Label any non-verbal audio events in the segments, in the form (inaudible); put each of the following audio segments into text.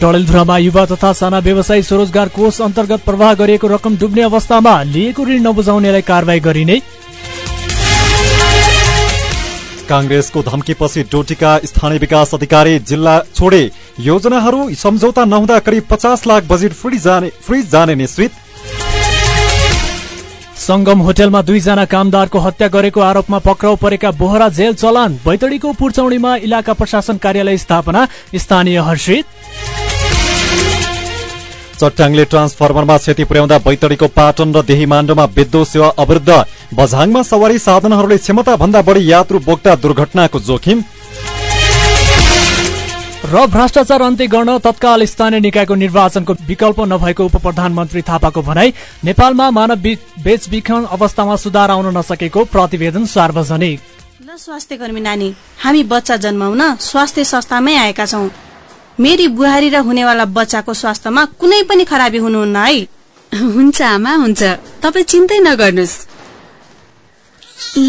डडेलधुरामा युवा तथा साना व्यवसायी स्वरोजगार कोष अन्तर्गत प्रवाह गरिएको रकम डुब्ने अवस्थामा लिएको ऋण नबुझाउनेलाई कारवाही गरिने। काङ्ग्रेसको धम्कीपछि डोटीका स्थानीय विकास अधिकारी जिल्ला छोडे योजनाहरू सम्झौता नहुँदा करिब पचास लाख बजेट फ्रिज जाने निश्चित। संगम होटेलमा दुईजना कामदारको हत्या गरेको आरोपमा पक्राउ परेका बोहरा जेल चलान बैतडीको पुर्चौडीमा इलाका प्रशासन कार्यालय स्थापना स्थानीय हर्षित। चट्याङले ट्रान्सफर्मरमा क्षति पुर्याउँदा बैतडीको पाटन र देही माण्डोमा विद्युत सेवा अवरुद्ध। बझाङमा सवारी साधनहरूले क्षमता भन्दा बढी यात्रु बोक्दा दुर्घटनाको जोखिम। र भ्रष्टाचार अन्त्य गर्न तत्काल स्थानीय निकायको निर्वाचनको विकल्प नभएको उप प्रधानमन्त्री थापाको भनाई नेपालमा मानव बेचबिखन अवस्थामा सुधार आउन नसकेको प्रतिवेदन सार्वजनिक। स्वास्थ्य कर्मी नानी हामी बच्चा जन्माउन स्वास्थ्य संस्थामै आएका छौँ। मेरी बुहारी र हुनेवाला बच्चाको स्वास्थ्यमा कुनै पनि खराबी हुनुहुन्न है। हुन्छ आमा हुन्छ। तपाईँ चिन्तै नगर्नुहोस्।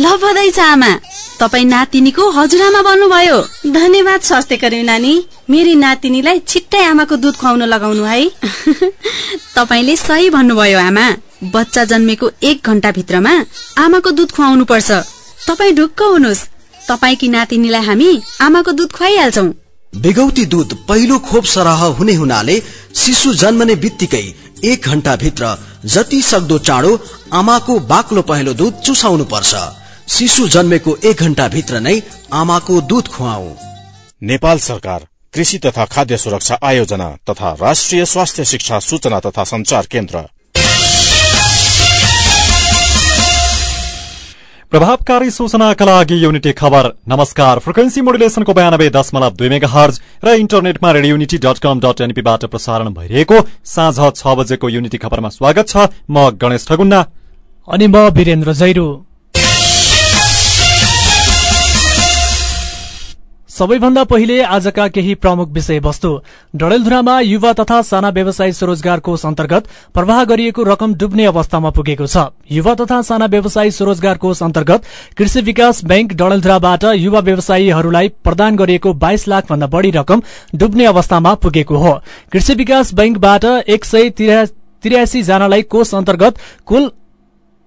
ल बधाई छ आमा। तपाईँ नातिनीको हजुरआमा बन्नुभयो धन्यवाद स्वास्थ्य कर्मी नानी। मेरी नातिनीलाई छिट्टै आमाको दुध खुवाउन लगाउनु है। (laughs) तपाईँले सही भन्नुभयो आमा। बच्चा जन्मेको एक घण्टा भित्रमा आमाको दुध खुवाउनु पर्छ तपाईँ ढुक्क हुनुहोस्। तपाईँकी नातिनीलाई हामी आमाको दुध खुवाइहाल्छौ। बेगौती दुध पहिलो खोप सरह हुने हुनाले शिशु जन्मने बित्तिकै एक घण्टा भित्र जति सक्दो चाँडो आमाको बाक्लो पहेँलो दुध चुसाउनु पर्छ। शिशु जन्मेको एक घण्टा भित्र नै आमाको दुध खुवाऊ नेपाल सरकार कृषि तथा खाद्य सुरक्षा आयोजना तथा राष्ट्रिय स्वास्थ्य शिक्षा सूचना तथा संचार केन्द्र। प्रभावकारी सूचनाका लागि युनिटी खबर नमस्कार फ्रिक्वेन्सी मोडुलेसनको बयानब्बे दशमलव दुई मेगा हर्ज र इन्टरनेटमा radio unity dot com dot एनपीबाट प्रसारण भइरहेको साँझ छ बजेको युनिटी खबरमा स्वागत छ म गणेश ठगुन्ना अनि म वीरेन्द्र जैरू सबैभन्दा पहिले आजका केही प्रमुख विषयवस्तु। डडेलधुरामा युवा तथा साना व्यवसायी स्वरोजगार कोष अन्तर्गत प्रवाह गरिएको रकम डुब्ने अवस्थामा पुगेको छ। युवा तथा साना व्यवसायी स्वरोजगार कोष अन्तर्गत कृषि विकास बैंक डडेलधुराबाट युवा व्यवसायीहरूलाई प्रदान गरिएको बाइस लाख भन्दा बढ़ी रकम डुब्ने अवस्थामा पुगेको हो। कृषि विकास बैंकबाट एक सय तिरासी जनालाई कोष अन्तर्गत कुल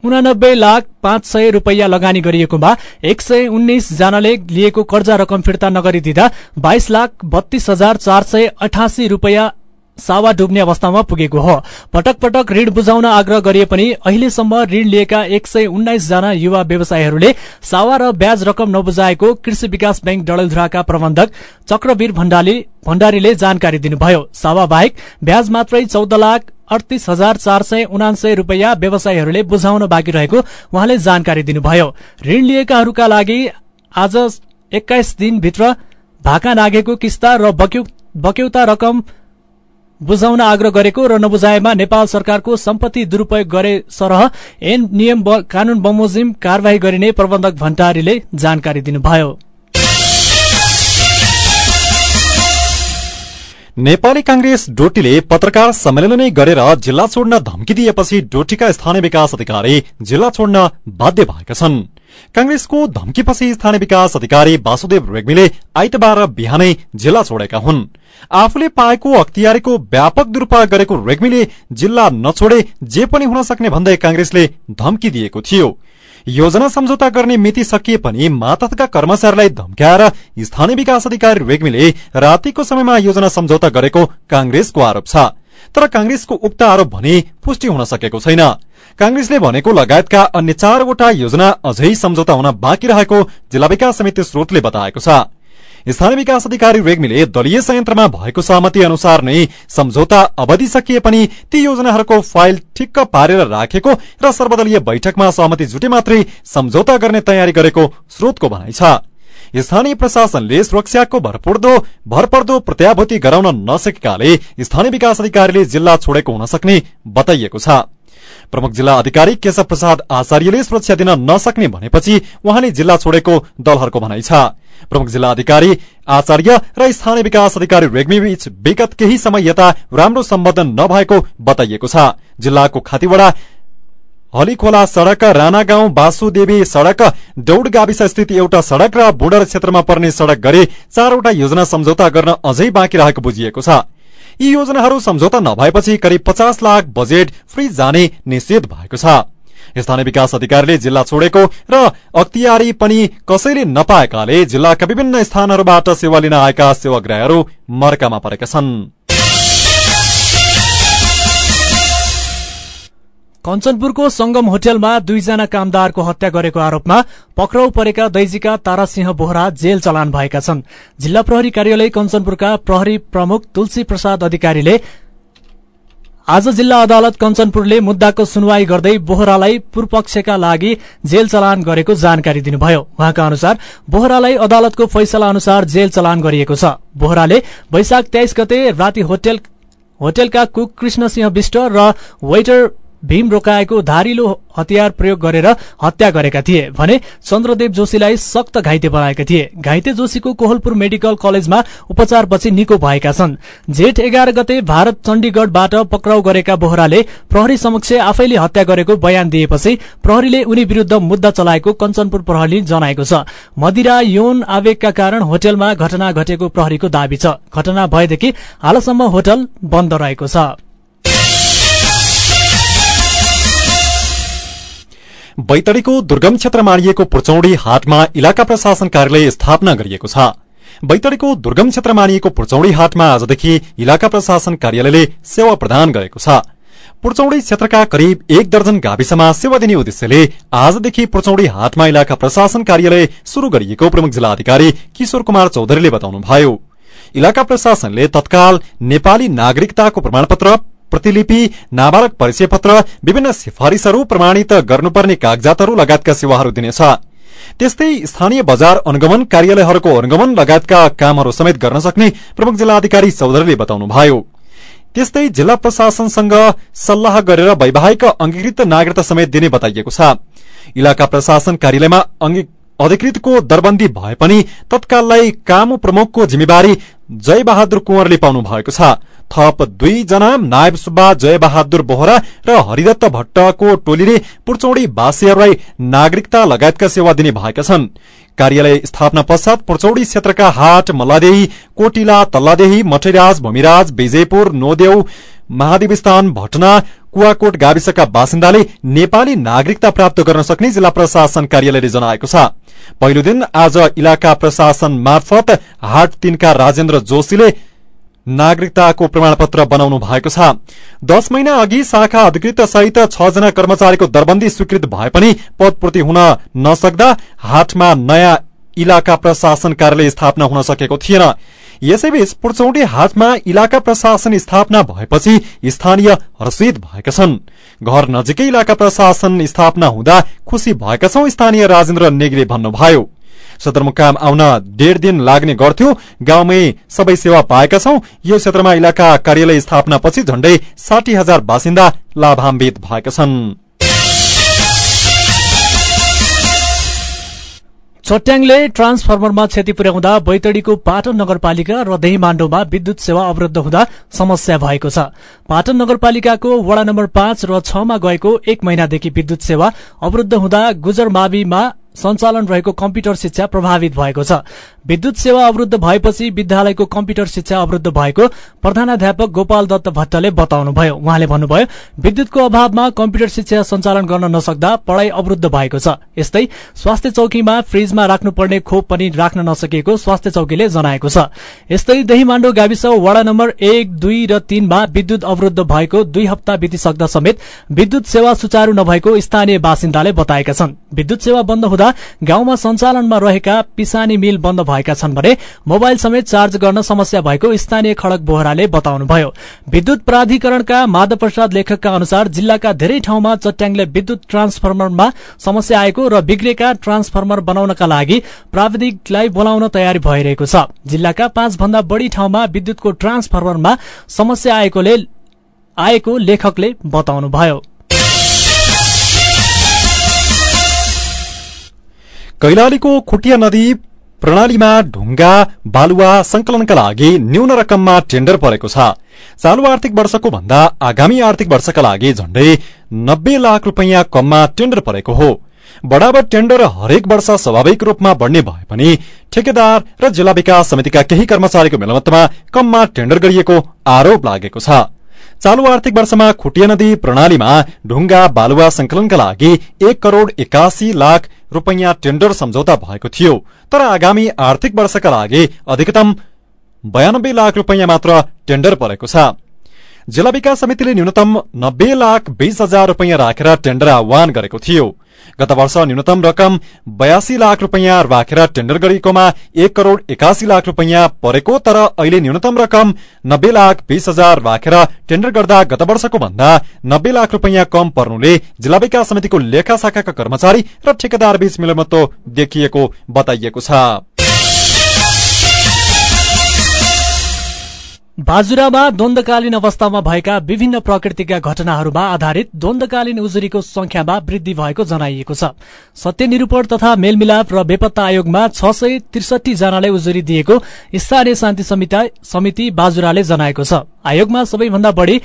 उनानब्बे लाख पाँच सय रूपियाँ लगानी गरिएकोमा एक सय उन्नाइस जनाले लिएको कर्जा रकम फिर्ता नगरिदिँदा बाइस लाख बत्तीस हजार चार सय अठासी रूपियाँ सावा डुब्ने अवस्थामा पुगेको हो। पटक पटक ऋण बुझाउन आग्रह गरिए पनि अहिलेसम्म ऋण लिएका एक सय उन्नाइस जना युवा व्यवसायीहरूले सावा र ब्याज रकम नबुझाएको कृषि विकास बैंक डडेलधुराका प्रबन्धक चक्रवीर भण्डारीले जानकारी दिनुभयो। सावा बाहेक ब्याज मात्रै चौध लाख अडतिस हजार चार सय उनासय रूपियाँ व्यवसायीहरूले बुझाउन बाँकी रहेको उहाँले जानकारी दिनुभयो। ऋण लिएकाहरूका लागि आज एक्काइस दिनभित्र भाका नागेको किस्ता र बक्यौता रकम बुझाउन आग्रह गरेको र नबुझाएमा नेपाल सरकारको सम्पत्ति दुरूपयोग गरे सरह एन नियम कानून बमोजिम कार्यवाही गरिने प्रबन्धक भण्डारीले जानकारी दिनुभयो। नेपाली कांग्रेस डोटीले पत्रकार सम्मेलन नै गरेर जिल्ला छोड्न धम्की दिएपछि डोटीका स्थानीय विकास अधिकारी जिल्ला छोड्न बाध्य भएका छन्। कांग्रेसको धम्कीपछि स्थानीय विकास अधिकारी वासुदेव रेग्मीले आइतबार बिहानै जिल्ला छोडेका हुन्। आफूले पाएको अख्तियारीको व्यापक दुरूपयोग गरेको रेग्मीले जिल्ला नछोडे जे पनि हुन सक्ने भन्दै कांग्रेसले धम्की दिएको थियो। योजना सम्झौता गर्ने मिति सकिए पनि मातहतका कर्मचारीलाई धम्क्याएर स्थानीय विकास अधिकारी रेग्मीले रातिको समयमा योजना सम्झौता गरेको कांग्रेसको आरोप छ। तर कांग्रेसको उक्त आरोप भने पुष्टि हुन सकेको छैन। कांग्रेसले भनेको लगायतका अन्य चारवटा योजना अझै सम्झौता हुन बाँकी रहेको जिल्ला विकास समिति स्रोतले बताएको छ। स्थानीय विकास अधिकारी रेग्मीले दलीय संयन्त्रमा भएको सहमति अनुसार नै सम्झौता अवधि सकिए पनि ती योजनाहरूको फाइल ठिक्क पारेर राखेको र सर्वदलीय बैठकमा सहमति जुटे मात्रै सम्झौता गर्ने तयारी गरेको स्रोतको भनाइ छ। स्थानीय प्रशासनले सुरक्षाको भरपर्दो भरपर्दो प्रत्याभूति गराउन नसकेकाले स्थानीय विकास अधिकारीले जिल्ला छोडेको हुन सक्ने बताइएको छ। प्रमुख जिल्ला अधिकारी केशव प्रसाद आचार्यले सुरक्षा दिन नसक्ने भनेपछि उहाँले जिल्ला छोडेको दलहरूको भनाइ छ। प्रमुख जिल्ला अधिकारी आचार्य र स्थानीय विकास अधिकारी रेग्मी बीच विगत केही समय यता राम्रो सम्बन्धन नभएको बताइएको छ। जिल्लाको खातीवड़ा हलीखोला सड़क राणा गाउँ वासुदेवी सड़क डौड गाविस स्थित एउटा सड़क र बुडर क्षेत्रमा पर्ने सड़क गरे चारवटा योजना सम्झौता गर्न अझै बाँकी रहेको बुझिएको छ। यी योजनाहरू सम्झौता नभएपछि करिब पचास लाख बजेट फ्री जाने निषेध भएको छ। स्थानीय विकास अधिकारीले जिल्ला छोडेको र अख्तियारी पनि कसैले नपाएकाले जिल्लाका विभिन्न स्थानहरूबाट सेवा लिन आएका सेवाग्राहीहरू मर्कामा परेका छन्। कञ्चनपुरको संगम होटलमा दुईजना कामदारको हत्या गरेको आरोपमा पक्राउ परेका दैजिका तारासिंह बोहरा जेल चलान भएका छन्। जिल्ला प्रहरी कार्यालय कञ्चनपुरका प्रहरी प्रमुख तुलसी प्रसाद अधिकारीले आज जिल्ला अदालत कञ्चनपुरले मुद्दाको सुनवाई गर्दै बोहरालाई पूर्वपक्षका लागि जेल चलान गरेको जानकारी दिनुभयो। उहाँका अनुसार बोहरालाई अदालतको फैसला अनुसार जेल चलान गरिएको छ। बोहराले वैशाख तेइस गते राति होटल होटेलका कुक कृष्णसिंह विष्ट र वेटर भीम रोकाएको धारिलो हतियार प्रयोग गरेर हत्या गरेका थिए भने चन्द्रदेव जोशीलाई सक्त घाइते बनाएका थिए। घाइते जोशीको कोहलपुर मेडिकल कलेजमा उपचारपछि निको भएका छन्। जेठ एघार गते भारत चण्डीगढ़बाट पक्राउ गरेका बोहराले प्रहरी समक्ष आफैले हत्या गरेको बयान दिएपछि प्रहरीले उनी विरूद्ध मुद्दा चलाएको कञ्चनपुर प्रहरीले जनाएको छ। मदिरा यौन आवेगका कारण होटेलमा घटना घटेको प्रहरीको दावी छ। घटना भएदेखि हालसम्म होटल बन्द रहेको छ। बैतडीको दुर्गम क्षेत्र मानिएको पुर्चौडी हाटमा इलाका प्रशासन कार्यालय स्थापना गरिएको छ। बैतडीको दुर्गम क्षेत्र मानिएको पुर्चौडी हाटमा आजदेखि इलाका प्रशासन कार्यालयले सेवा प्रदान गरेको छ। पुर्चौडी क्षेत्रका करिब एक दर्जन गाविसमा सेवा दिने उद्देश्यले आजदेखि पुर्चौडी हाटमा इलाका प्रशासन कार्यालय शुरू गरिएको प्रमुख जिल्ला अधिकारी किशोर कुमार चौधरीले बताउनुभयो। इलाका प्रशासनले तत्काल नेपाली नागरिकताको प्रमाणपत्र प्रतिलिपि नाबालक परिचय पत्र विभिन्न सिफारिशहरू प्रमाणित गर्नुपर्ने कागजातहरू लगायतका सेवाहरू दिनेछ। त्यस्तै स्थानीय बजार अनुगमन कार्यालयहरूको अनुगमन लगायतका कामहरू समेत गर्न सक्ने प्रमुख जिल्ला अधिकारी चौधरीले बताउनुभयो। त्यस्तै जिल्ला प्रशासनसँग सल्लाह गरेर वैवाहिक अंगीकृत नागरिकता समेत दिने बताइएको छ। इलाका प्रशासन कार्यालयमा अधिकृतको दरबन्दी भए पनि तत्काललाई काम प्रमुखको जिम्मेवारी जय बहादुर कुंवरले पाउनु भएको छ। थप दुईजना नायब सुब्बा जय बहादुर बोहरा र हरिदत्त भट्टको टोलीले पुर्चौडी वासीहरूलाई नागरिकता लगायतका सेवा दिने भएका छन्। कार्यालय स्थापना पश्चात पुर्चौडी क्षेत्रका हाट मल्लादेही कोटिला तल्लादेही मठैराज भूमिराज विजयपुर नोदेउ महादेवस्थान भटना कुवाकोट गाविसका बासिन्दाले नेपाली नागरिकता प्राप्त गर्न सक्ने जिल्ला प्रशासन कार्यालयले जनाएको छ। पहिलो दिन आज इलाका प्रशासन मार्फत हाट तीनका राजेन्द्र जोशीले नागरिकताको प्रमाणपत्र बनाउनु भएको छ। दश महिना अघि शाखा अधिकृत सहित छ जना कर्मचारीको दरबन्दी स्वीकृत भए पनि पदपूर्ति हुन नसक्दा हाटमा नयाँ इलाका प्रशासन कार्यालय स्थापना हुन सकेको थिएन। यसैबीच पुर्चौडी हाटमा इलाका प्रशासन स्थापना भएपछि स्थानीय हर्षित भएका छन्। घर नजिकै इलाका प्रशासन स्थापना हुँदा खुशी भएका छौं स्थानीय राजेन्द्र नेगीले भन्नुभयो। सदरमुकाम आउन डेढ दिन लाग्ने गर्थ्यो। गाउँमै सबै सेवा पाएका छौं। यो क्षेत्रमा इलाका कार्यालय स्थापनापछि झण्डै साठी हजार बासिन्दा लाभान्वित भएका छन्। चट्याङले ट्रान्सफर्मरमा क्षति पुर्याउँदा बैतडीको पाटन नगरपालिका र दहीमाण्डोमा विद्युत सेवा अवरुद्ध हुँदा समस्या भएको छ। पाटन नगरपालिकाको वडा नम्बर पाँच र छमा गएको एक महिनादेखि विद्युत सेवा अवरुद्ध हुँदा गुजर माविमा सञ्चालन रहेको कम्प्युटर शिक्षा प्रभावित भएको छ। विद्युत सेवा अवरुद्ध भएपछि विद्यालयको कम्प्युटर शिक्षा अवरुद्ध भएको प्रधानाध्यापक गोपाल दत्त भट्टले बताउनुभयो। उहाँले भन्नुभयो विद्युतको अभावमा कम्प्युटर शिक्षा सञ्चालन गर्न नसक्दा पढ़ाई अवरुद्ध भएको छ। यस्तै स्वास्थ्य चौकीमा फ्रिजमा राख्नुपर्ने खोप पनि राख्न नसकिएको स्वास्थ्य चौकीले जनाएको छ। यस्तै दहीमाण्डो गाविस वडा नम्बर एक दुई र तीनमा विद्युत अवरुद्ध भएको दुई हप्ता बितिसक्दा समेत विद्युत सेवा सुचारू नभएको स्थानीय बासिन्दाले बताएका छन्। विद्युत सेवा बन्द गाउँमा सञ्चालनमा रहेका पिसानी मिल बन्द भएका छन् भने मोबाइल समेत चार्ज गर्न समस्या भएको स्थानीय खड़क बोहराले बताउनुभयो। विद्युत प्राधिकरणका माधव प्रसाद लेखकका अनुसार जिल्लाका धेरै ठाउँमा चट्याङले विद्युत ट्रान्सफर्मरमा समस्या आएको र बिग्रेका ट्रान्सफर्मर बनाउनका लागि प्राविधिकलाई बोलाउन तयारी भइरहेको छ। जिल्लाका पाँच भन्दा बढ़ी ठाउँमा विद्युतको ट्रान्सफर्मरमा समस्या आएको लेखकले बताउनुभयो। कैलालीको खुटिया नदी प्रणालीमा ढुङ्गा बालुवा संकलनका लागि न्यून रकममा टेण्डर परेको छ चालू आर्थिक वर्षको भन्दा आगामी आर्थिक वर्षका लागि झण्डै नब्बे लाख रूपियाँ कममा टेण्डर परेको हो बढावट टेण्डर हरेक वर्ष स्वाभाविक रूपमा बढ्ने भए पनि ठेकेदार र जिल्ला विकास समितिका केही कर्मचारीको मेलमतमा कममा टेण्डर गरिएको आरोप लागेको छ चालू आर्थिक वर्षमा खुटिया नदी प्रणालीमा ढुङ्गा बालुवा संकलनका लागि एक करोड़ एकासी लाख रूपियाँ टेण्डर सम्झौता भएको थियो तर आगामी आर्थिक वर्षका लागि अधिकतम बयानब्बे लाख रूपियाँ मात्र टेण्डर परेको छ। जिल्ला विकास समितिले न्यूनतम नब्बे लाख बीस हजार रूपियाँ राखेर टेण्डर आह्वान गरेको थियो। गत वर्ष न्यूनतम रकम बयासी लाख रूपियाँ राखेर टेण्डर गरिएकोमा एक करोड़ एकासी लाख रूपियाँ परेको तर अहिले न्यूनतम रकम नब्बे लाख बीस हजार राखेर टेण्डर गर्दा गत वर्षको भन्दा नब्बे लाख रूपियाँ कम पर्नुले जिल्ला विकास समितिको लेखा शाखाका कर्मचारी र ठेकेदार बीच मिलमत्तो देखिएको बताइएको छ। बाजुरामा द्वन्दकालीन अवस्थामा भएका विभिन्न प्रकृतिका घटनाहरूमा आधारित द्वन्दकालीन उजुरीको संख्यामा वृद्धि भएको जनाइएको छ। सत्य निरूपण तथा मेलमिलाप र बेपत्ता आयोगमा छ सय त्रिसठी जनालाई उजुरी दिएको स्थानीय शान्ति समिति बाजुराले जनाएको छ। आयोगमा सबैभन्दा बढ़ी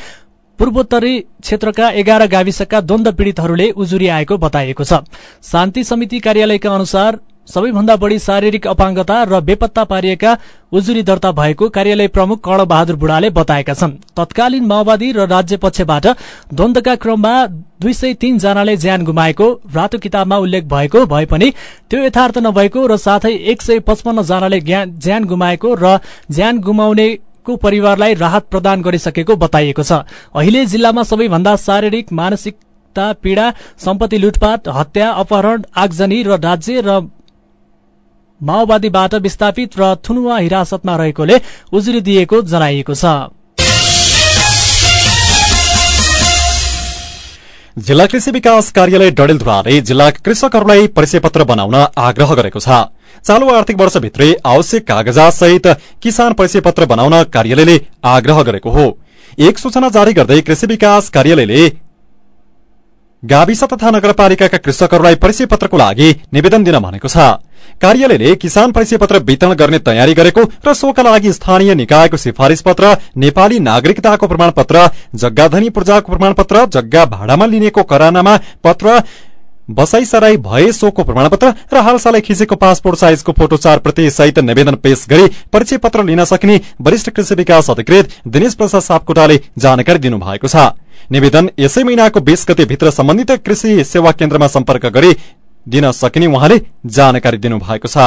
पूर्वोत्तरी क्षेत्रका एघार गाविसका द्वन्द पीड़ितहरूले उजुरी आएको बताइएको छ। शान्ति समिति कार्यालयका अनुसार सबैभन्दा बढ़ी शारीरिक अपाङ्गता र बेपत्ता पारिएका उजुरी दर्ता भएको कार्यालय प्रमुख कर्ण बहादुर बुढाले बताएका छन्। तत्कालीन माओवादी र राज्य पक्षबाट द्वन्दका क्रममा दुई सय तीन जनाले ज्यान गुमाएको रातो किताबमा उल्लेख भएको भए पनि त्यो यथार्थ नभएको र साथै एक सय पचपन्न जनाले ज्यान गुमाएको र ज्यान गुमाउने परिवारलाई राहत प्रदान गरिसकेको बताइएको छ। अहिले जिल्लामा सबैभन्दा शारीरिक मानसिकता पीड़ा सम्पत्ति लुटपाट हत्या अपहरण आगजनी र राज्य र माओवादीबाट विस्थापित र थुनुवा हिरासतमा रहेकोले उजुरी दिएको जनाइएको छ। जिल्ला कृषि विकास कार्यालय डडेलधुराले जिल्ला कृषकहरूलाई परिचय पत्र बनाउन आग्रह गरेको छ। चालू आर्थिक वर्षभित्रै आवश्यक कागजात सहित किसान परिचय पत्र बनाउन कार्यालयले आग्रह गरेको हो। एक सूचना जारी गर्दै कृषि विकास कार्यालयले गाविस तथा नगरपालिकाका कृषकहरूलाई परिचय पत्रको लागि निवेदन दिन भनेको छ। कार्यालयले किसान परिचय पत्र वितरण गर्ने तयारी गरेको र सोका लागि स्थानीय निकायको सिफारिश पत्र नेपाली नागरिकताको प्रमाणपत्र जग्गाधनी पूर्जाको प्रमाणपत्र जग्गा भाडामा लिनेको करानामा पत्र बसाई सराई भए सोको प्रमाणपत्र र हालसालै खिचेको पासपोर्ट साइजको फोटो चार प्रति सहित निवेदन पेश गरी परिचय पत्र लिन सक्ने वरिष्ठ कृषि विकास अधिकृत दिनेश प्रसाद सापकोटाले जानकारी दिनुभएको छ। निवेदन यसै महिनाको बीस गते भित्र सम्बन्धित कृषि सेवा केन्द्रमा सम्पर्क गरी दिन सकिने उहाँले जानकारी दिनुभएको छ।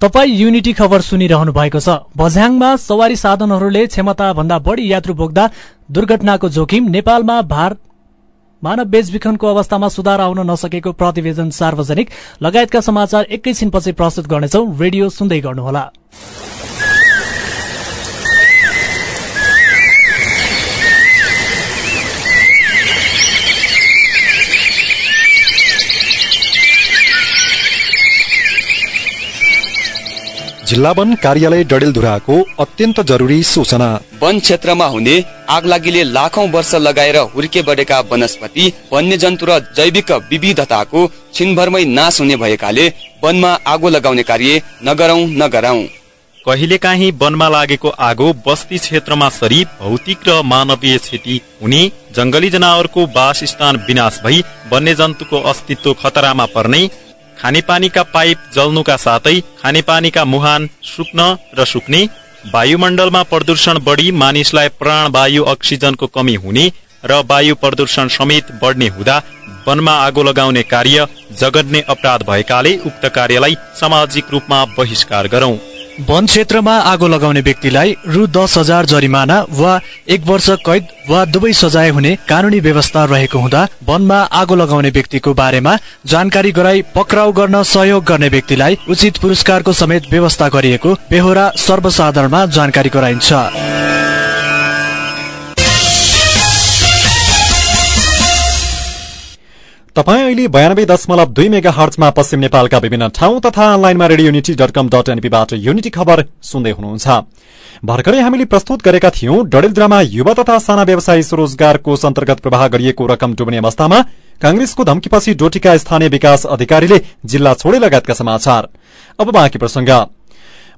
तपाई युनिटी खबर सुनिरहनु भएको छ। बझ्याङमा सवारी साधनहरूले क्षमता भन्दा बढी यात्रु बोक्दा दुर्घटनाको जोखिम नेपालमा भार मानव बेचबिखनको अवस्थामा सुधार आउन नसकेको प्रतिवेदन सार्वजनिक। लगायतका समाचार एकैछिनपछि प्रस्तुत गर्नेछौ। रेडियो सुन्दै गर्नुहोला। जिल्ला वन कार्यालय डडेलधुराको अत्यन्त जरुरी सूचना। वन क्षेत्रमा हुने आगलागीले लाखौं वर्ष लगाएर हुर्के बढेका वनस्पति वन्यजन्तु र जैविक विविधताको छिनभरमै नाश हुने भएकाले वनमा आगो लगाउने कार्य नगरौं नगरौं। कहिलेकाहीँ वनमा लागेको आगो बस्ती क्षेत्रमा सरी भौतिक र मानवीय क्षति हुने जंगली जनावरको वासस्थान विनाश भई वन्यजन्तुको अस्तित्व खतरामा पर्ने खानेपानीका पाइप जल्नुका साथै खानेपानीका मुहान सुक्न र सुक्ने वायुमण्डलमा प्रदूषण बढी मानिसलाई प्राणवायु अक्सिजनको कमी हुने र वायु प्रदूषण समेत बढ्ने हुँदा वनमा आगो लगाउने कार्य जगन्ने अपराध भएकाले उक्त कार्यलाई सामाजिक रूपमा बहिष्कार गरौं। वन क्षेत्रमा आगो लगाउने व्यक्तिलाई रु दस हजार जरिमाना वा एक वर्ष कैद वा दुवै सजाय हुने कानूनी व्यवस्था रहेको हुँदा वनमा आगो लगाउने व्यक्तिको बारेमा जानकारी गराई पक्राउ गर्न सहयोग गर्ने व्यक्तिलाई उचित पुरस्कारको समेत व्यवस्था गरिएको बेहोरा सर्वसाधारणमा जानकारी गराइन्छ। तपाईँ अहिले बयानब्बे दशमलव दुई मेगा हर्चमा पश्चिम नेपालका विभिन्न ठाउँ तथा अनलाइनमा radio unity dot com dot एनपीबाट unity खबर सुन्दै हुनुहुन्छ। भर्खरै हामीले प्रस्तुत गरेका थियौं डडेलद्रामा युवा तथा साना व्यवसायी स्वरोजगार कोष अन्तर्गत प्रवाह गरिएको रकम डुब्ने अवस्थामा कांग्रेसको धम्कीपछि डोटीका स्थानीय विकास अधिकारीले जिल्ला छोडे लगायतका समाचार। अब बाँकी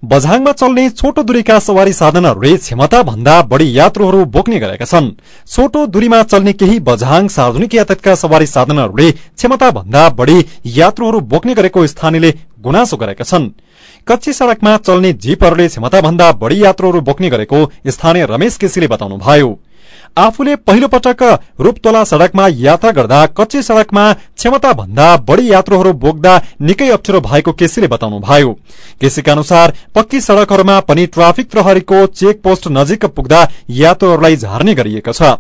बझाङमा चल्ने छोटो दूरीका सवारी साधनहरूले क्षमता भन्दा बढ़ी यात्रुहरू बोक्ने गरेका छन्। छोटो दूरीमा चल्ने केही बझाङ सार्वजनिक यातायातका सवारी साधनहरूले क्षमता भन्दा बढ़ी यात्रुहरू बोक्ने गरेको स्थानीयले गुनासो गरेका छन्। कच्ची सड़कमा चल्ने जीपहरूले क्षमता भन्दा बढ़ी यात्रुहरू बोक्ने गरेको स्थानीय रमेश केसीले बताउनुभयो। आफूले पहिलो पटक रूपतोला सड़कमा यात्रा गर्दा कच्ची सड़कमा क्षमता भन्दा बढ़ी यात्रुहरू बोक्दा निकै अप्ठ्यारो भएको केसीले बताउनुभयो। केसीका अनुसार पक्की सड़कहरूमा पनि ट्राफिक प्रहरीको चेक पोस्ट नजिक पुग्दा यात्रुहरूलाई झार्ने गरिएको छ।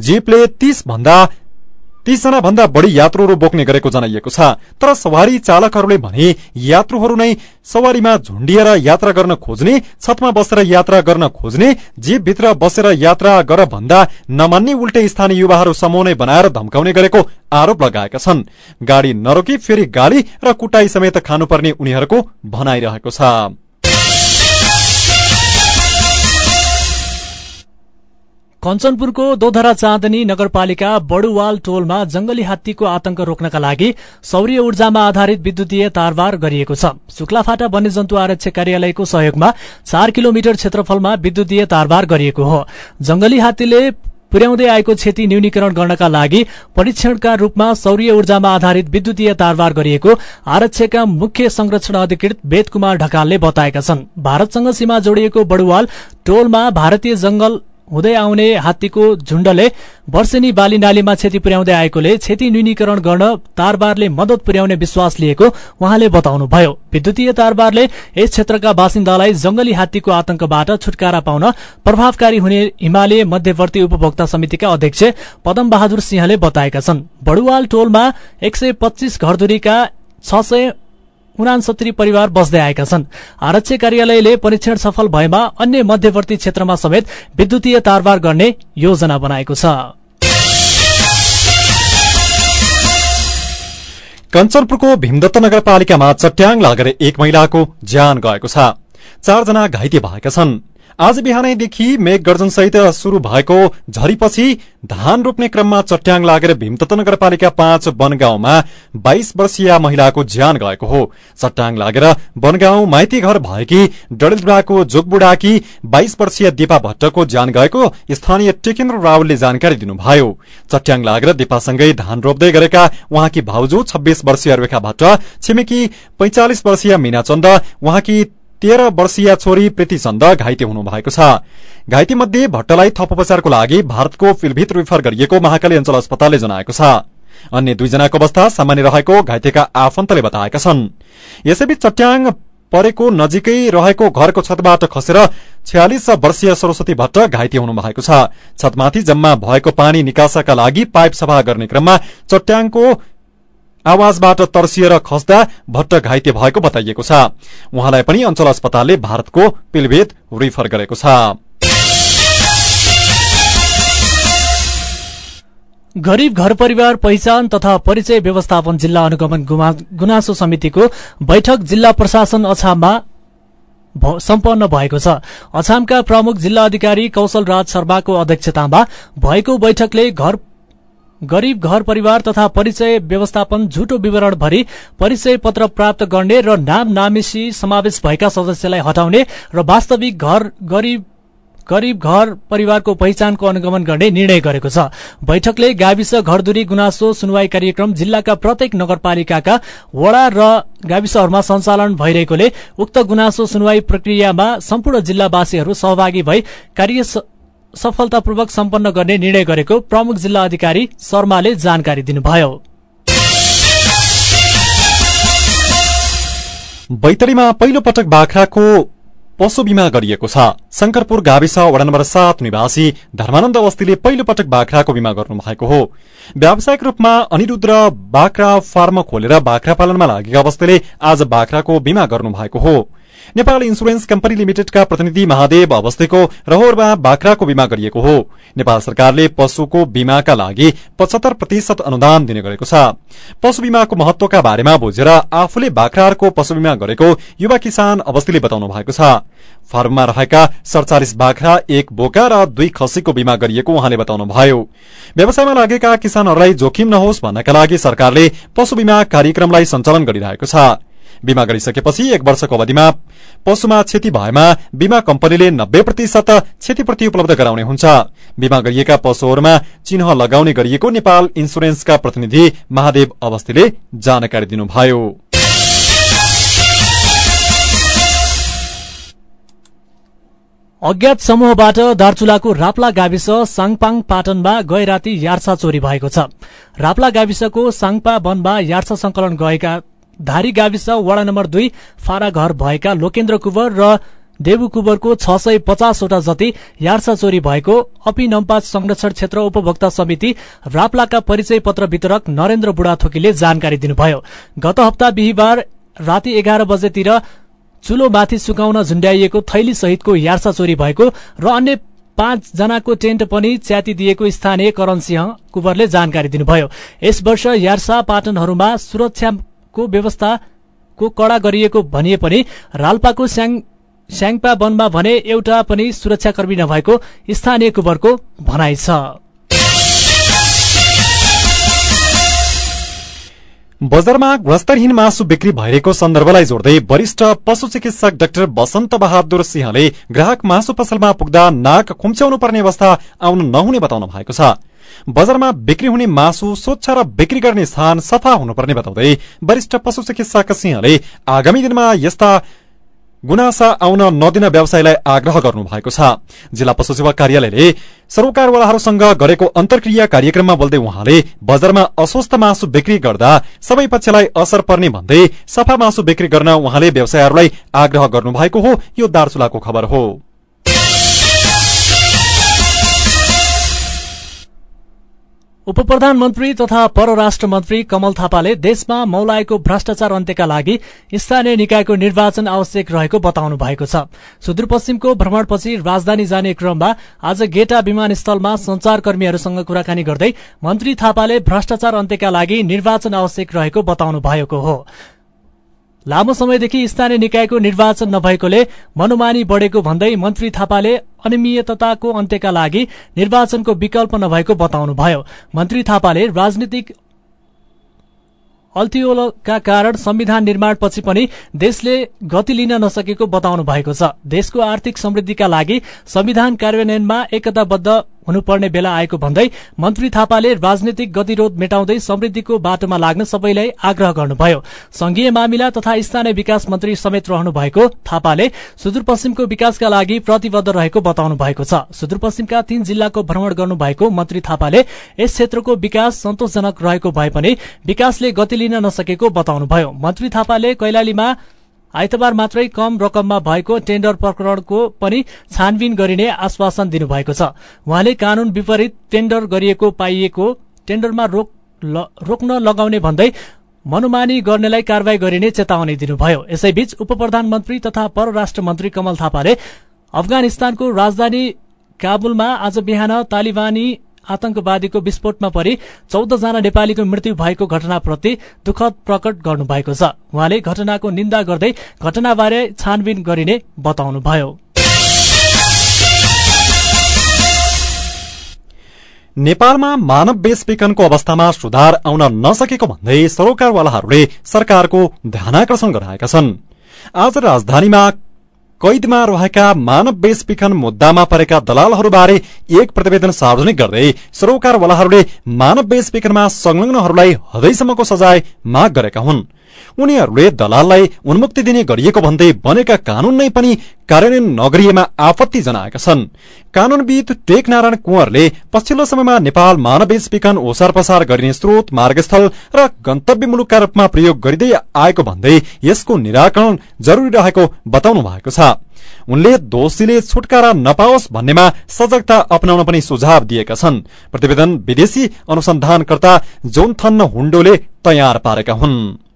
जीपले तीस भन्दा तीसजना भन्दा बढ़ी यात्रुहरू बोक्ने गरेको जनाइएको छ। तर सवारी चालकहरूले भने यात्रुहरू नै सवारीमा झुण्डिएर यात्रा गर्न खोज्ने छतमा बसेर यात्रा गर्न खोज्ने जीपभित्र बसेर यात्रा गर भन्दा नमान्ने उल्टे स्थानीय युवाहरू समूह नै बनाएर धम्काउने गरेको आरोप लगाएका छन्। गाड़ी नरोकी फेरि गाली र कुटाई समेत खानुपर्ने उनीहरूको भनाइरहेको छ। कञ्चनपुरको दोधरा चाँदनी नगरपालिका बडुवाल टोलमा जंगली हात्तीको आतंक रोक्नका लागि सौर्य ऊर्जामा आधारित विद्युतीय तारबार गरिएको छ। शुक्लाफाटा वन्यजन्तु आरक्ष कार्यालयको सहयोगमा चार किलोमिटर क्षेत्रफलमा विद्युतीय तारबार गरिएको हो। जंगली हात्तीले पुर्याउँदै आएको क्षति न्यूनीकरण गर्नका लागि परीक्षणका रूपमा सौर्य ऊर्जामा आधारित विद्युतीय तारबार गरिएको आरक्षका मुख्य संरक्षण अधिकृत वेद कुमार ढकालले बताएका छन्। भारतसँग सीमा जोडिएको बडुवाल टोलमा भारतीय जंगल हुँदै आउने हात्तीको झुण्डले वर्षेनी बाली नालीमा क्षति पुर्याउँदै आएकोले क्षति न्यूनीकरण गर्न तारबारले मदत पुर्याउने विश्वास लिएको उहाँले बताउनुभयो। विद्युतीय तारबारले यस क्षेत्रका बासिन्दालाई जंगली हात्तीको आतंकबाट छुटकारा पाउन प्रभावकारी हुने हिमालय मध्यवर्ती उपभोक्ता समितिका अध्यक्ष पदम बहादुर सिंहले बताएका छन्। बडुवाल टोलमा एक सय पच्चीस घरधुरीका छ सय उनासत्तरी परिवार बस्दै आएका छन्। आरक्ष कार्यालयले परीक्षण सफल भएमा अन्य मध्यवर्ती क्षेत्रमा समेत विद्युतीय तारबार गर्ने योजना बनाएको छ। कञ्चनपुरको भीमदत्त नगरपालिकामा चट्याङ लागेर एक महिलाको ज्यान गएको छ। चारजना घाइते भएका छन्। आज बिहानैदेखि मेघ गर्जनसहित शुरू भएको झरीपछि धान रोप्ने क्रममा चट्याङ लागेर भीमतत्व नगरपालिका पाँच वनगाउँमा बाइस वर्षीय महिलाको ज्यान गएको हो। चट्याङ लागेर वनगाउँ माइती घर भएकी डडेलधुराको जोगबुडाकी बाइस वर्षीय दिपा भट्टको ज्यान गएको स्थानीय टेकेन्द्र रावलले जानकारी दिनुभयो। चट्याङ लागेर दिपासँगै धान रोप्दै गरेका उहाँकी भाउजू छब्बीस वर्षीय रेखा भट्ट छिमेकी पैंचालिस वर्षीय मीना चन्द उहाँकी तेह्र वर्षीय छोरी प्रीति चन्द घाइते हुनु भएको छ। घाइते मध्ये भट्टलाई थप उपचारको लागि भारतको फिलभित रिफर गरिएको महाकाली अञ्चल अस्पतालले जनाएको छ। अन्य दुईजनाको अवस्था सामान्य रहेको घाइतेका आफन्तले बताएका छन्। यसैबीच चट्याङ परेको नजिकै रहेको घरको छतबाट खसेर छयालिस वर्षीय सरस्वती भट्ट घाइते हुनु भएको छ। छतमाथि जम्मा भएको पानी निकासका लागि पाइप सफा गर्ने क्रममा चट्याङको आवाजबाट तर्सिएर खस्दा भट्ट घाइते भएको बताइएको छ। उहाँलाई पनि अञ्चल अस्पतालले भारतको पिलभेद रिफर गरेको छ। गरीब घर परिवार पहिचान तथा परिचय व्यवस्थापन जिल्ला अनुगमन गुनासो समितिको बैठक जिल्ला प्रशासन अछाममा सम्पन्न भएको छ। अछामका प्रमुख जिल्ला अधिकारी कौशल राज शर्माको अध्यक्षतामा भएको बैठकले घर गरीब घर परिवार तथा परिचय व्यवस्थापन झुटो विवरण भरि परिचय पत्र प्राप्त गर्ने र नाम नामेसी समावेश भएका सदस्यलाई हटाउने र वास्तविक घर गरीब गरीब घर परिवारको पहिचानको अनुगमन गर्ने निर्णय गरेको छ। बैठकले गाविस घरधुरी गुनासो सुनवाई कार्यक्रम जिल्लाका प्रत्येक नगरपालिकाका वडा र गाविसहरूमा सञ्चालन भइरहेकोले उक्त गुनासो सुनवाई प्रक्रियामा सम्पूर्ण जिल्लावासीहरू सहभागी भई कार्य सफलतापूर्वक सम्पन्न गर्ने निर्णय गरेको प्रमुख जिल्ला अधिकारी शर्माले जानकारी दिनुभयो। बैतडीमा पहिलो पटक बाख्राको पशु बिमा गरिएको छ। शंकरपुर गाविस वडा नम्बर सात निवासी धर्मानन्द अवस्थीले पहिलो पटक बाख्राको बिमा गर्नु भएको हो। व्यावसायिक रूपमा अनिरुद्ध बाख्रा फार्म खोलेर बाख्रा पालनमा लागेका अवस्थीले आज बाख्राको बिमा गर्नु भएको हो। नेपाल इन्सुरेन्स कम्पनी लिमिटेडका प्रतिनिधि महादेव अवस्थीको रहोरमा बाख्राको बिमा गरिएको हो। नेपाल सरकारले पशुको बिमाका लागि पचहत्तर प्रतिशत अनुदान दिने गरेको छ। पशु बिमाको महत्वका बारेमा बुझेर आफूले बाख्राहरूको पशु बिमा गरेको युवा किसान अवस्थीले बताउनु भएको छ। फार्ममा रहेका सड़चालिस बाख्रा एक बोका र दुई खसीको बिमा गरिएको उहाँले बताउनुभयो। व्यवसायमा लागेका किसानहरूलाई जोखिम नहोस् भन्नका लागि सरकारले पशु बिमा कार्यक्रमलाई सञ्चालन गरिरहेको छ। बीमा गरिसकेपछि एक वर्षको अवधिमा पशुमा क्षति भएमा बीमा कम्पनीले नब्बे प्रतिशत क्षतिपूर्ति उपलब्ध गराउने हुन्छ। बीमा गरिएका पशुहरूमा चिन्ह लगाउने गरिएको नेपाल इन्सुरेन्सका प्रतिनिधि महादेव अवस्थीले जानकारी दिनुभयो। अज्ञात समूहबाट दार्चुलाको राप्ला गाविस साङपाङ पाटनमा गए राति यार्सा चोरी भएको छ। राप्ला गाविसको साङपा वनमा यार्सा संकलन गएका धारी गाविस वडा नम्बर दुई फारा घर भएका लोकेन्द्र कुवर र देवु कुवरको छ सय पचासवटा जति यार्सा चोरी भएको अपी नम्पा संरक्षण क्षेत्र उपभोक्ता समिति राप्लाका परिचय पत्र वितरक नरेन्द्र बुढाथोकीले जानकारी दिनुभयो। गत हप्ता बिहिबार राति एघार बजेतिर चुलो माथि सुकाउन झुण्ड्याइएको थैली सहितको यार्सा चोरी भएको र अन्य पाँच जनाको टेन्ट पनि च्याति दिएको स्थानीय करण सिंह कुवरले जानकारी दिनुभयो। यस वर्ष यार्सा पाटनहरूमा सुरक्षाको व्यवस्थाको कड़ा गरिएको भनिए पनि राल्पाको स्याङ स्याङपा वनमा भने एउटा पनि सुरक्षाकर्मी नभएको स्थानीय कुवरको भनाइ छ। बजारमा गुणस्तरहीन मासु बिक्री भइरहेको सन्दर्भलाई जोड्दै वरिष्ठ पशु चिकित्सक डाक्टर बसन्त बहादुर सिंहले ग्राहक मासु पसलमा पुग्दा नाक खुम्च्याउनु पर्ने अवस्था आउनु नहुने बताउनु भएको छ। बजारमा बिक्री हुने मासु स्वच्छ र बिक्री गर्ने स्थान सफा हुनुपर्ने बताउँदै वरिष्ठ पशु चिकित्सक सिंहले आगामी दिनमा यस्ता गुनासा आउन नदिन व्यवसायलाई आग्रह गर्नु भएको छ। जिल्ला पशु सेवा कार्यालयले सरोकारवालाहरूसँग गरेको अन्तर्क्रिया कार्यक्रममा बोल्दै उहाँले बजारमा अस्वस्थ मासु बिक्री गर्दा सबै पक्षलाई असर पर्ने भन्दै सफा मासु बिक्री गर्न उहाँले व्यवसायहरूलाई आग्रह गर्नु भएको हो। यो दार्चुलाको खबर हो। उप प्रधानमन्त्री तथा परराष्ट्र मन्त्री कमल थापाले देशमा मौलाएको भ्रष्टाचार अन्त्यका लागि स्थानीय निकायको निर्वाचन आवश्यक रहेको बताउनु भएको छ। सुदूरपश्चिमको भ्रमणपछि राजधानी जाने क्रममा आज गेटा विमानस्थलमा संचारकर्मीहरूसँग कुराकानी गर्दै मन्त्री थापाले भ्रष्टाचार अन्त्यका लागि निर्वाचन आवश्यक रहेको बताउनु भएको हो। लामो समयदेखि स्थानीय निकायको निर्वाचन नभएकोले मनोमानी बढ़ेको भन्दै मन्त्री थापाले अनियमितताको अन्त्यका लागि निर्वाचनको विकल्प नभएको बताउनुभयो। मन्त्री थापाले राजनीतिक अल्थियोलका कारण संविधान निर्माणपछि पनि देशले गति लिन नसकेको बताउनु भएको छ। देशको आर्थिक समृद्धिका लागि संविधान कार्यान्वयनमा एकताबद्ध हुनुपर्ने बेला आएको भन्दै मन्त्री थापाले राजनीतिक गतिरोध मेटाउँदै समृद्धिको बाटोमा लाग्न सबैलाई आग्रह गर्नुभयो। संघीय मामिला तथा स्थानीय विकास मन्त्री समेत रहनु भएको थापाले सुदूरपश्चिमको विकासका लागि प्रतिबद्ध रहेको बताउनु भएको छ। सुदूरपश्चिमका तीन जिल्लाको भ्रमण गर्नुभएको मन्त्री थापाले यस क्षेत्रको विकास सन्तोषजनक रहेको भए पनि विकासले गति लिन नसकेको बताउनुभयो। मन्त्री थापाले कैलालीमा आइतबार मात्रै कम रकममा भएको टेन्डर प्रकरणको पनि छानबिन गरिने आश्वासन दिनुभएको छ। उहाँले कानून विपरीत टेन्डर गरिएको पाइएको टेन्डरमा रोक्न लगाउने भन्दै मनोमानी गर्नेलाई कारवाही गरिने चेतावनी दिनुभयो। यसैबीच उप प्रधानमन्त्री तथा परराष्ट्र मन्त्री कमल थापाले अफगानिस्तानको राजधानी काबुलमा आज बिहान तालिबानी आतंकवादीको विस्फोटमा परि चौधजना नेपालीको मृत्यु भएको घटनाप्रति दुःखद प्रकट गर्नुभएको छ। उहाँले घटनाको निन्दा गर्दै घटनाबारे छानबिन गरिने बताउनुभयो। नेपालमा मानव बेचबिखनको अवस्थामा सुधार आउन नसकेको भन्दै सरोकारवालाहरूले सरकारको ध्यानकर्षण गराएका छन्। आज राजधानीमा कैदमा रहेका मानव बेचबिखन मुद्दामा परेका दलालहरूबारे एक प्रतिवेदन सार्वजनिक गर्दै सरोकारवालाहरूले मानव बेचबिखनमा संलग्नहरूलाई हदैसम्मको सजाय माग गरेका हुन् उनीहरूले दलाललाई उन्मुक्ति दिने गरिएको भन्दै बनेका कानून नै पनि कार्यान्वयन नगरिएमा आपत्ति जनाएका छन्। कानूनविद टेक नारायण कुंवरले पछिल्लो समयमा नेपाल मानवेश विकन ओसार पसार गरिने स्रोत मार्गस्थल र गन्तव्य मुलुकका रूपमा प्रयोग गरिँदै आएको भन्दै यसको निराकरण जरूरी रहेको बताउनु भएको छ। उनले दोषीले छुटकारा नपाओस् भन्नेमा सजगता अपनाउन पनि सुझाव दिएका छन्। प्रतिवेदन विदेशी अनुसन्धानकर्ता जोनथन्न हुण्डोले तयार पारेका हुन्।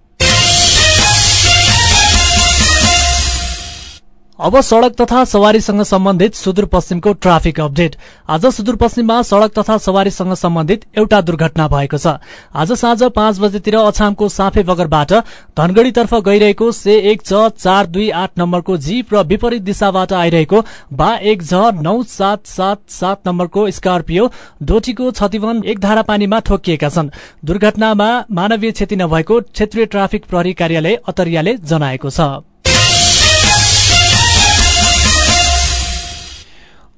अब सड़क तथा सवारीसँग सम्बन्धित सुदूरपश्चिमको ट्राफिक अपडेट। आज सुदूरपश्चिममा सड़क तथा सवारीसँग सम्बन्धित एउटा दुर्घटना भएको छ। आज साँझ पाँच बजेतिर अछामको साफे बगरबाट धनगढ़ीतर्फ गइरहेको से एक छ चार दुई आठ नम्बरको जीप र विपरीत दिशाबाट आइरहेको बा एक झ नौ सात सात सात नम्बरको स्कर्पियो डोटीको छतिवन एक धारा पानीमा ठोकिएका छन्। दुर्घटनामा मानवीय क्षति नभएको क्षेत्रीय ट्राफिक प्रहरी कार्यालय अतरियाले जनाएको छ।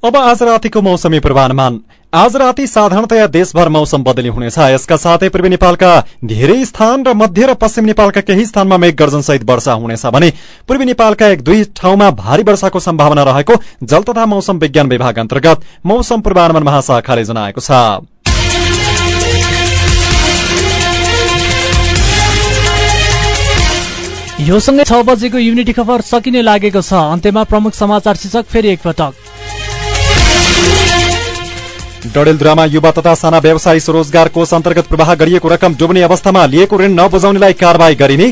अब आज रातिको मौसमी पूर्वानुमान। आज राति साधारणतया देशभर मौसम बदली हुनेछ। यसका साथै पूर्वी नेपालका धेरै स्थान र मध्य र पश्चिम नेपालका केही स्थानमा मेघ गर्जनसहित वर्षा हुनेछ भने पूर्वी नेपालका एक दुई ठाउँमा भारी वर्षाको सम्भावना रहेको जल तथा मौसम विज्ञान विभाग अन्तर्गत मौसम पूर्वानुमान महाशाखाले जनाएको छ। यो सँगै छ बजेको युनिटी खबर सकिने लागेको छ। अन्त्यमा प्रमुख समाचार शीर्षक फेरि एकपटक। डडेलधुरामा युवा तथा साना व्यवसायी स्वरोजगार कोष अन्तर्गत प्रवाह गरिएको रकम डुब्ने अवस्थामा लिएको ऋण नबुझाउनेलाई कारवाही गरिने।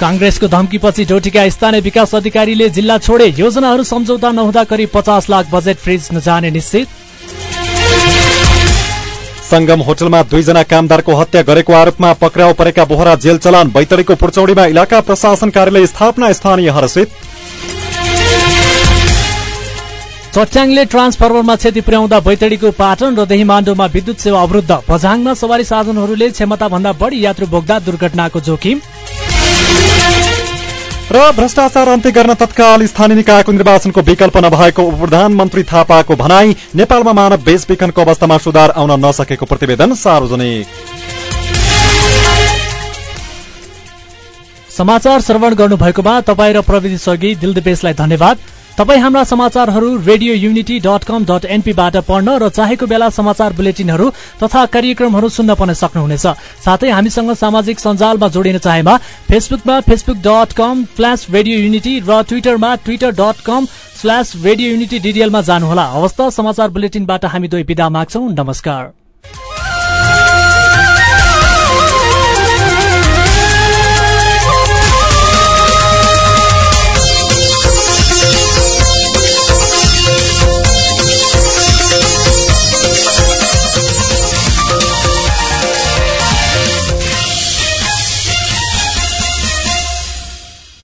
कांग्रेसको धम्कीपछि डोटीका स्थानीय विकास अधिकारीले जिल्ला छोडे योजनाहरू सम्झौता नहुँदा करिब पचास लाख बजेट फ्रिज नजाने निश्चित। संगम होटलमा दुईजना कामदारको हत्या गरेको आरोपमा पक्राउ परेका बोहरा जेल चलान बैतडीको पुर्चौडीमा इलाका प्रशासन कार्यालय स्थापना स्थानीय हरसित। चट्याङले ट्रान्सफर्मरमा क्षति पुर्याउँदा बैतडीको पाटन र देहीमाण्डोमा विद्युत सेवा अवरुद्ध। बझाङमा सवारी साधनहरूले क्षमताभन्दा बढी यात्रु बोक्दा दुर्घटनाको जोखिम। र भ्रष्टाचार अन्त्य गर्न तत्काल स्थानीय निकायको निर्वाचनको विकल्प नभएको प्रधानमन्त्री थापाको भनाई नेपालमा मानव बेचबिखनको अवस्थामा सुधार आउन नसकेको प्रतिवेदन सार्वजनिक। समाचार श्रवण गर्नुभएकोमा तपाईँ र प्रविधि सहयोगी दिलदेपेशलाई धन्यवाद। तपाईँ हाम्रा समाचारहरू radio unity dot com dot एनपीबाट पढ्न र चाहेको बेला समाचार बुलेटिनहरू तथा कार्यक्रमहरू सुन्न पनि सक्नुहुनेछ। साथै हामीसँग सामाजिक सञ्जालमा जोडिन चाहेमा फेसबुकमा Facebook dot com slash radio unity र ट्विटरमा Twitter dot com slash radio unity डिडिएलमा जानुहोला। हवस् त समाचार बुलेटिनबाट हामी दुई विदा माग्छौ। नमस्कार।